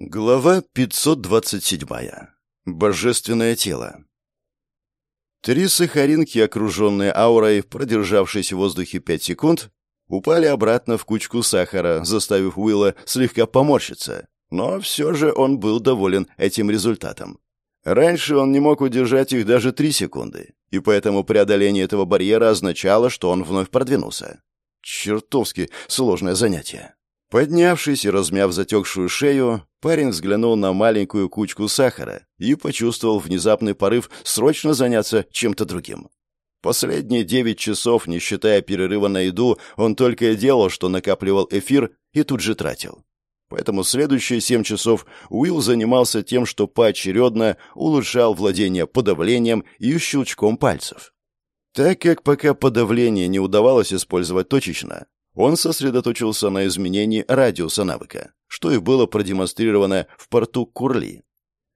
Глава 527. Божественное тело. Три сахаринки, окруженные аурой, продержавшись в воздухе пять секунд, упали обратно в кучку сахара, заставив Уилла слегка поморщиться. Но все же он был доволен этим результатом. Раньше он не мог удержать их даже три секунды, и поэтому преодоление этого барьера означало, что он вновь продвинулся. Чертовски сложное занятие. Поднявшись и размяв затекшую шею, парень взглянул на маленькую кучку сахара и почувствовал внезапный порыв срочно заняться чем-то другим. Последние девять часов, не считая перерыва на еду, он только и делал, что накапливал эфир и тут же тратил. Поэтому следующие семь часов Уилл занимался тем, что поочередно улучшал владение подавлением и щелчком пальцев. Так как пока подавление не удавалось использовать точечно, он сосредоточился на изменении радиуса навыка, что и было продемонстрировано в порту Курли.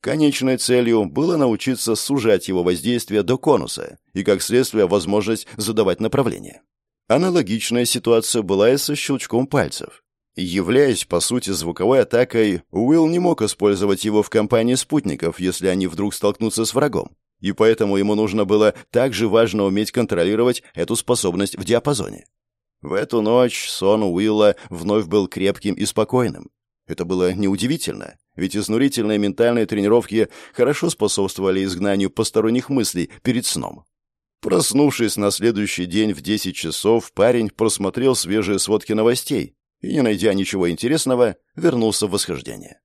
Конечной целью было научиться сужать его воздействие до конуса и, как следствие, возможность задавать направление. Аналогичная ситуация была и со щелчком пальцев. Являясь, по сути, звуковой атакой, Уилл не мог использовать его в компании спутников, если они вдруг столкнутся с врагом, и поэтому ему нужно было также важно уметь контролировать эту способность в диапазоне. В эту ночь сон Уилла вновь был крепким и спокойным. Это было неудивительно, ведь изнурительные ментальные тренировки хорошо способствовали изгнанию посторонних мыслей перед сном. Проснувшись на следующий день в 10 часов, парень просмотрел свежие сводки новостей и, не найдя ничего интересного, вернулся в восхождение.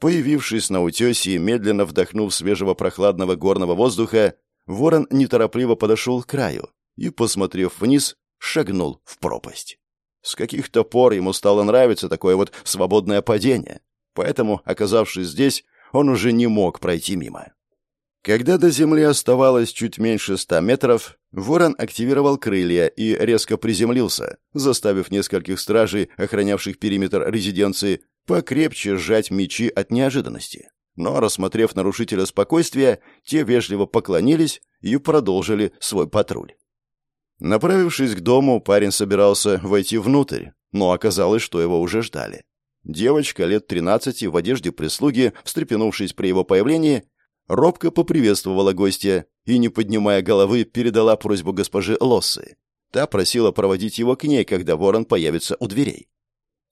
Появившись на утесе и медленно вдохнув свежего прохладного горного воздуха, ворон неторопливо подошел к краю и, посмотрев вниз, шагнул в пропасть. С каких-то пор ему стало нравиться такое вот свободное падение, поэтому, оказавшись здесь, он уже не мог пройти мимо. Когда до земли оставалось чуть меньше ста метров, ворон активировал крылья и резко приземлился, заставив нескольких стражей, охранявших периметр резиденции, покрепче сжать мечи от неожиданности. Но, рассмотрев нарушителя спокойствия, те вежливо поклонились и продолжили свой патруль. Направившись к дому, парень собирался войти внутрь, но оказалось, что его уже ждали. Девочка лет 13 в одежде прислуги, встрепенувшись при его появлении, робко поприветствовала гостя и, не поднимая головы, передала просьбу госпожи Лоссы. Та просила проводить его к ней, когда ворон появится у дверей.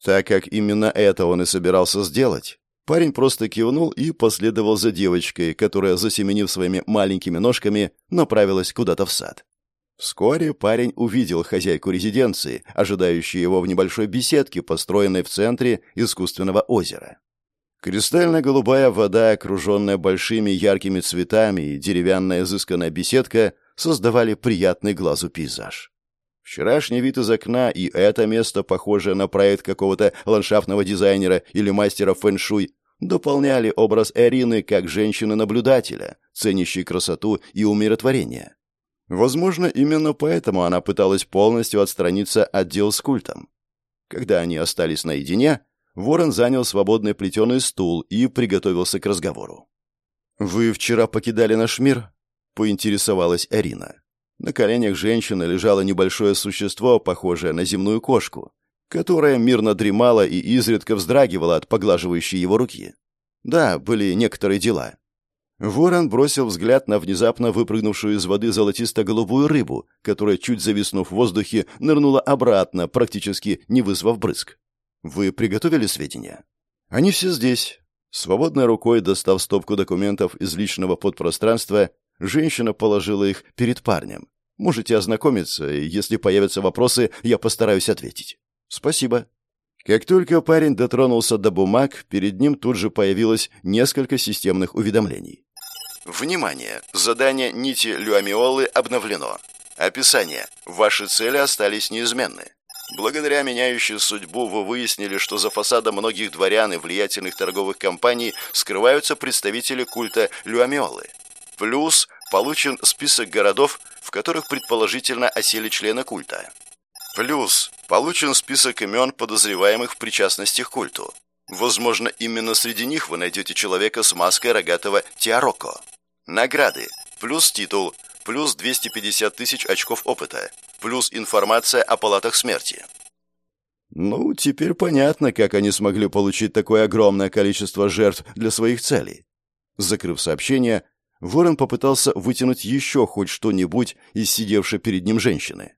Так как именно это он и собирался сделать, парень просто кивнул и последовал за девочкой, которая, засеменив своими маленькими ножками, направилась куда-то в сад. Вскоре парень увидел хозяйку резиденции, ожидающую его в небольшой беседке, построенной в центре искусственного озера. Кристально-голубая вода, окруженная большими яркими цветами и деревянная изысканная беседка создавали приятный глазу пейзаж. Вчерашний вид из окна и это место, похожее на проект какого-то ландшафтного дизайнера или мастера фэн-шуй, дополняли образ Эрины как женщины-наблюдателя, ценящей красоту и умиротворение. Возможно, именно поэтому она пыталась полностью отстраниться от дел с культом. Когда они остались наедине, Ворон занял свободный плетеный стул и приготовился к разговору. «Вы вчера покидали наш мир?» — поинтересовалась Арина. На коленях женщины лежало небольшое существо, похожее на земную кошку, которая мирно дремала и изредка вздрагивала от поглаживающей его руки. Да, были некоторые дела. Ворон бросил взгляд на внезапно выпрыгнувшую из воды золотисто-голубую рыбу, которая, чуть зависнув в воздухе, нырнула обратно, практически не вызвав брызг. «Вы приготовили сведения?» «Они все здесь». Свободной рукой, достав стопку документов из личного подпространства, женщина положила их перед парнем. «Можете ознакомиться, и если появятся вопросы, я постараюсь ответить». «Спасибо». Как только парень дотронулся до бумаг, перед ним тут же появилось несколько системных уведомлений. Внимание! Задание нити люамиолы обновлено. Описание. Ваши цели остались неизменны. Благодаря меняющей судьбу вы выяснили, что за фасадом многих дворян и влиятельных торговых компаний скрываются представители культа люамиолы. Плюс получен список городов, в которых предположительно осели члены культа. Плюс получен список имен подозреваемых в причастности к культу. Возможно, именно среди них вы найдете человека с маской рогатого Тиароко. Награды. Плюс титул. Плюс 250 тысяч очков опыта. Плюс информация о палатах смерти. Ну, теперь понятно, как они смогли получить такое огромное количество жертв для своих целей. Закрыв сообщение, Ворон попытался вытянуть еще хоть что-нибудь из сидевшей перед ним женщины.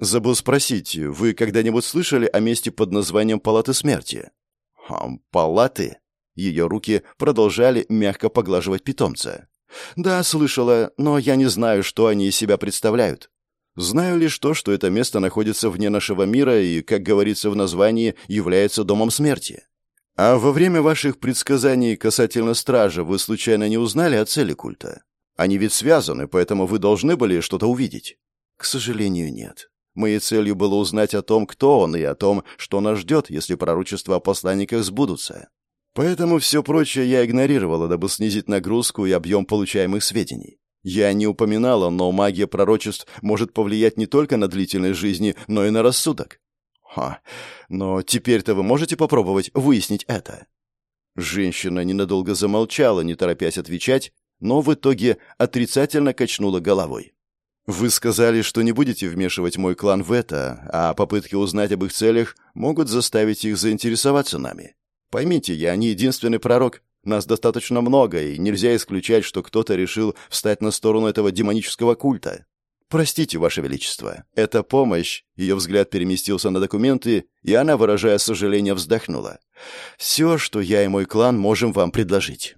«Забыл спросить, вы когда-нибудь слышали о месте под названием Палаты Смерти?» «Хм, палаты?» Ее руки продолжали мягко поглаживать питомца. «Да, слышала, но я не знаю, что они из себя представляют. Знаю лишь то, что это место находится вне нашего мира и, как говорится в названии, является домом смерти. А во время ваших предсказаний касательно стража вы случайно не узнали о цели культа? Они ведь связаны, поэтому вы должны были что-то увидеть. К сожалению, нет. Моей целью было узнать о том, кто он, и о том, что нас ждет, если пророчества о посланниках сбудутся. Поэтому все прочее я игнорировала, дабы снизить нагрузку и объем получаемых сведений. Я не упоминала, но магия пророчеств может повлиять не только на длительность жизни, но и на рассудок. Ха, но теперь-то вы можете попробовать выяснить это. Женщина ненадолго замолчала, не торопясь отвечать, но в итоге отрицательно качнула головой. «Вы сказали, что не будете вмешивать мой клан в это, а попытки узнать об их целях могут заставить их заинтересоваться нами. Поймите, я не единственный пророк, нас достаточно много, и нельзя исключать, что кто-то решил встать на сторону этого демонического культа. Простите, Ваше Величество, эта помощь...» Ее взгляд переместился на документы, и она, выражая сожаление, вздохнула. «Все, что я и мой клан можем вам предложить».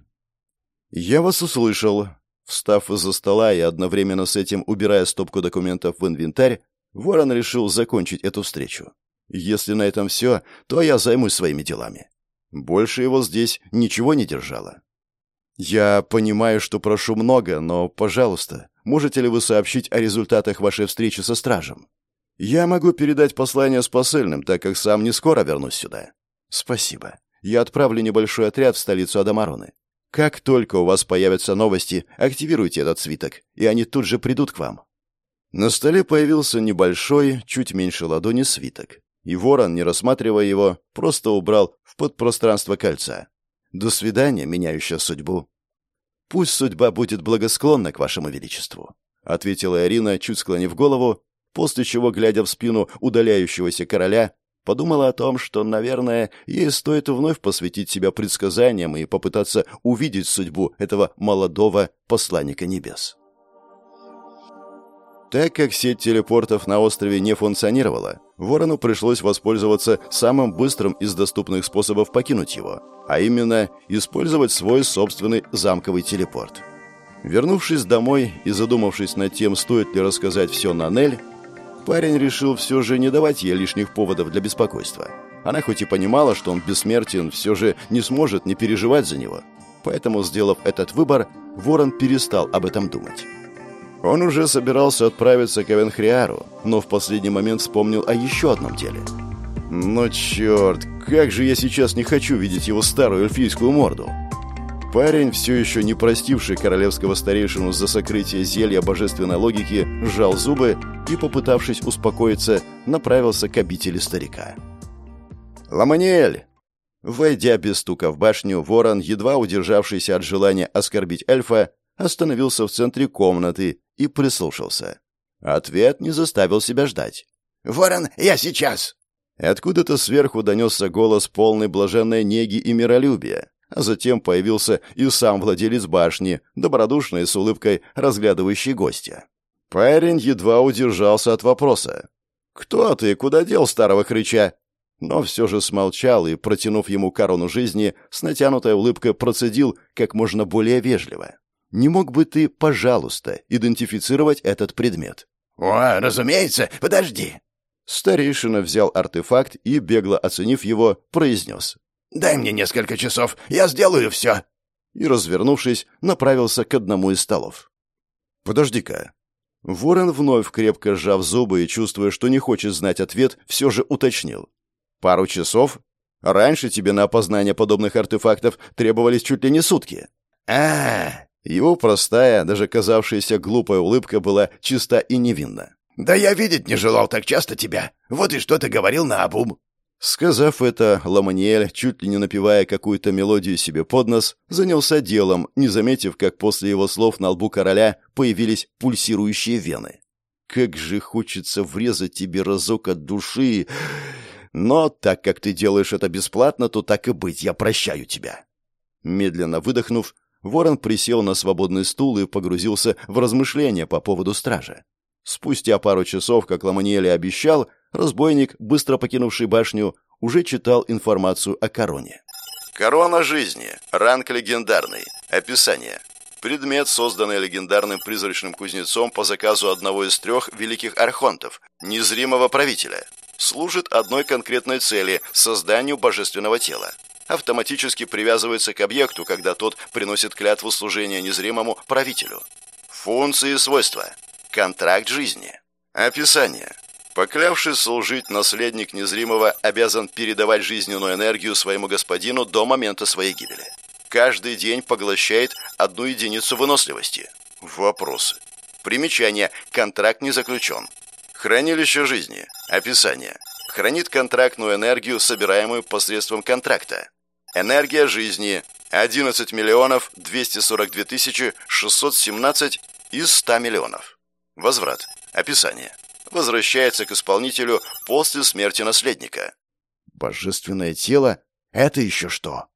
«Я вас услышал». Встав из-за стола и одновременно с этим убирая стопку документов в инвентарь, Ворон решил закончить эту встречу. «Если на этом все, то я займусь своими делами. Больше его здесь ничего не держало. «Я понимаю, что прошу много, но, пожалуйста, можете ли вы сообщить о результатах вашей встречи со стражем? Я могу передать послание с посыльным, так как сам не скоро вернусь сюда. Спасибо. Я отправлю небольшой отряд в столицу Адамароны. Как только у вас появятся новости, активируйте этот свиток, и они тут же придут к вам». На столе появился небольшой, чуть меньше ладони свиток и ворон, не рассматривая его, просто убрал в подпространство кольца. «До свидания, меняющая судьбу». «Пусть судьба будет благосклонна к вашему величеству», — ответила Арина, чуть склонив голову, после чего, глядя в спину удаляющегося короля, подумала о том, что, наверное, ей стоит вновь посвятить себя предсказаниям и попытаться увидеть судьбу этого молодого посланника небес. Так как сеть телепортов на острове не функционировала, Ворону пришлось воспользоваться самым быстрым из доступных способов покинуть его, а именно использовать свой собственный замковый телепорт. Вернувшись домой и задумавшись над тем, стоит ли рассказать все на Нель, парень решил все же не давать ей лишних поводов для беспокойства. Она хоть и понимала, что он бессмертен, все же не сможет не переживать за него. Поэтому, сделав этот выбор, Ворон перестал об этом думать. Он уже собирался отправиться к Эвенхриару, но в последний момент вспомнил о еще одном деле. «Но черт, как же я сейчас не хочу видеть его старую эльфийскую морду!» Парень, все еще не простивший королевского старейшину за сокрытие зелья божественной логики, сжал зубы и, попытавшись успокоиться, направился к обители старика. «Ламаниэль!» Войдя без стука в башню, ворон, едва удержавшийся от желания оскорбить эльфа, остановился в центре комнаты и прислушался. Ответ не заставил себя ждать. «Ворон, я сейчас!» Откуда-то сверху донесся голос полной блаженной неги и миролюбия, а затем появился и сам владелец башни, добродушный с улыбкой разглядывающий гостя. Парень едва удержался от вопроса. «Кто ты? Куда дел старого хрыча?» Но все же смолчал и, протянув ему корону жизни, с натянутой улыбкой процедил как можно более вежливо. Не мог бы ты, пожалуйста, идентифицировать этот предмет? О, разумеется, подожди. Старейшина взял артефакт и, бегло оценив его, произнес. «Дай мне несколько часов, я сделаю все!» И, развернувшись, направился к одному из столов. «Подожди-ка». Ворон, вновь крепко сжав зубы и чувствуя, что не хочет знать ответ, все же уточнил. «Пару часов? Раньше тебе на опознание подобных артефактов требовались чуть ли не сутки». «А, его простая, даже казавшаяся глупая улыбка была чиста и невинна. «Да я видеть не желал так часто тебя. Вот и что ты говорил на обум». Сказав это, Ламаниэль, чуть ли не напевая какую-то мелодию себе под нос, занялся делом, не заметив, как после его слов на лбу короля появились пульсирующие вены. «Как же хочется врезать тебе разок от души!» Но так как ты делаешь это бесплатно, то так и быть, я прощаю тебя». Медленно выдохнув, Ворон присел на свободный стул и погрузился в размышления по поводу стража. Спустя пару часов, как Ламаниэль обещал, разбойник, быстро покинувший башню, уже читал информацию о короне. Корона жизни. Ранг легендарный. Описание. Предмет, созданный легендарным призрачным кузнецом по заказу одного из трех великих архонтов, незримого правителя. Служит одной конкретной цели – созданию божественного тела. Автоматически привязывается к объекту, когда тот приносит клятву служения незримому правителю. Функции и свойства. Контракт жизни. Описание. Поклявшись служить, наследник незримого обязан передавать жизненную энергию своему господину до момента своей гибели. Каждый день поглощает одну единицу выносливости. Вопросы. Примечание. Контракт не заключен. Хранилище жизни. Описание. Хранит контрактную энергию, собираемую посредством контракта. Энергия жизни 11 миллионов 242 тысячи 617 из 100 миллионов. Возврат. Описание возвращается к исполнителю после смерти наследника. Божественное тело? Это еще что?